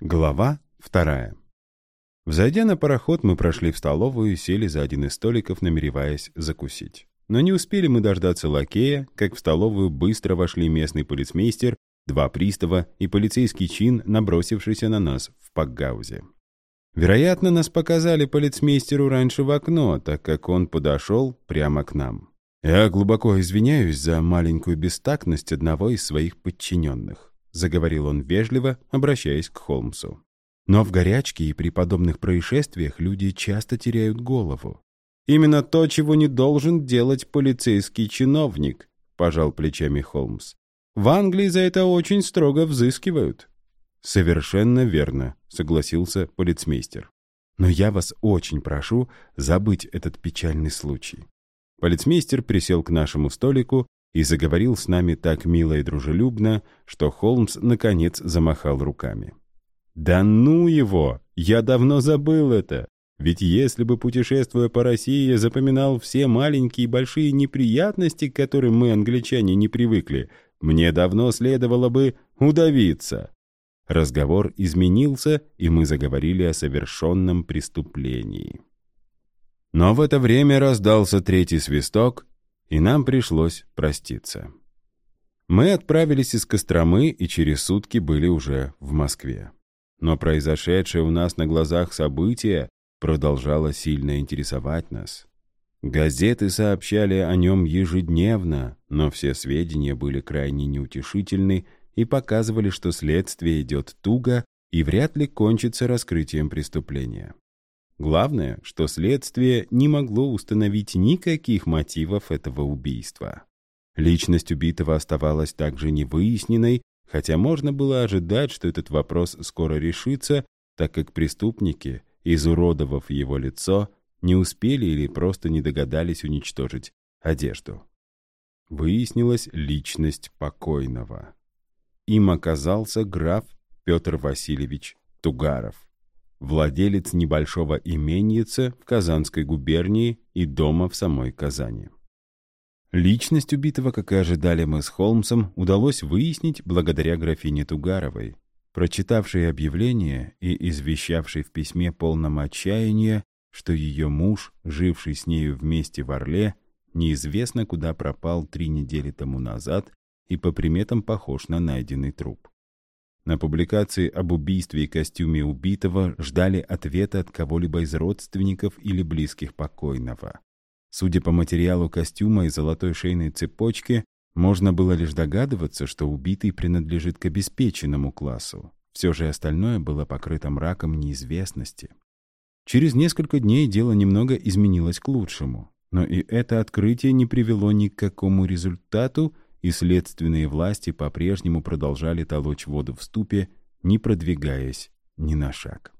Глава вторая. Взойдя на пароход, мы прошли в столовую и сели за один из столиков, намереваясь закусить. Но не успели мы дождаться лакея, как в столовую быстро вошли местный полицмейстер, два пристава и полицейский чин, набросившийся на нас в пакгаузе. Вероятно, нас показали полицмейстеру раньше в окно, так как он подошел прямо к нам. «Я глубоко извиняюсь за маленькую бестактность одного из своих подчиненных заговорил он вежливо, обращаясь к Холмсу. Но в горячке и при подобных происшествиях люди часто теряют голову. «Именно то, чего не должен делать полицейский чиновник», — пожал плечами Холмс. «В Англии за это очень строго взыскивают». «Совершенно верно», — согласился полицмейстер. «Но я вас очень прошу забыть этот печальный случай». Полицмейстер присел к нашему столику и заговорил с нами так мило и дружелюбно, что Холмс, наконец, замахал руками. «Да ну его! Я давно забыл это! Ведь если бы, путешествуя по России, я запоминал все маленькие и большие неприятности, к которым мы, англичане, не привыкли, мне давно следовало бы удавиться». Разговор изменился, и мы заговорили о совершенном преступлении. Но в это время раздался третий свисток, и нам пришлось проститься. Мы отправились из Костромы и через сутки были уже в Москве. Но произошедшее у нас на глазах событие продолжало сильно интересовать нас. Газеты сообщали о нем ежедневно, но все сведения были крайне неутешительны и показывали, что следствие идет туго и вряд ли кончится раскрытием преступления. Главное, что следствие не могло установить никаких мотивов этого убийства. Личность убитого оставалась также невыясненной, хотя можно было ожидать, что этот вопрос скоро решится, так как преступники, изуродовав его лицо, не успели или просто не догадались уничтожить одежду. Выяснилась личность покойного. Им оказался граф Петр Васильевич Тугаров владелец небольшого именьица в Казанской губернии и дома в самой Казани. Личность убитого, как и ожидали мы с Холмсом, удалось выяснить благодаря графине Тугаровой, прочитавшей объявление и извещавшей в письме полном отчаяния, что ее муж, живший с нею вместе в Орле, неизвестно куда пропал три недели тому назад и по приметам похож на найденный труп. На публикации об убийстве и костюме убитого ждали ответа от кого-либо из родственников или близких покойного. Судя по материалу костюма и золотой шейной цепочке, можно было лишь догадываться, что убитый принадлежит к обеспеченному классу. Все же остальное было покрыто мраком неизвестности. Через несколько дней дело немного изменилось к лучшему. Но и это открытие не привело ни к какому результату, и следственные власти по-прежнему продолжали толочь воду в ступе, не продвигаясь ни на шаг.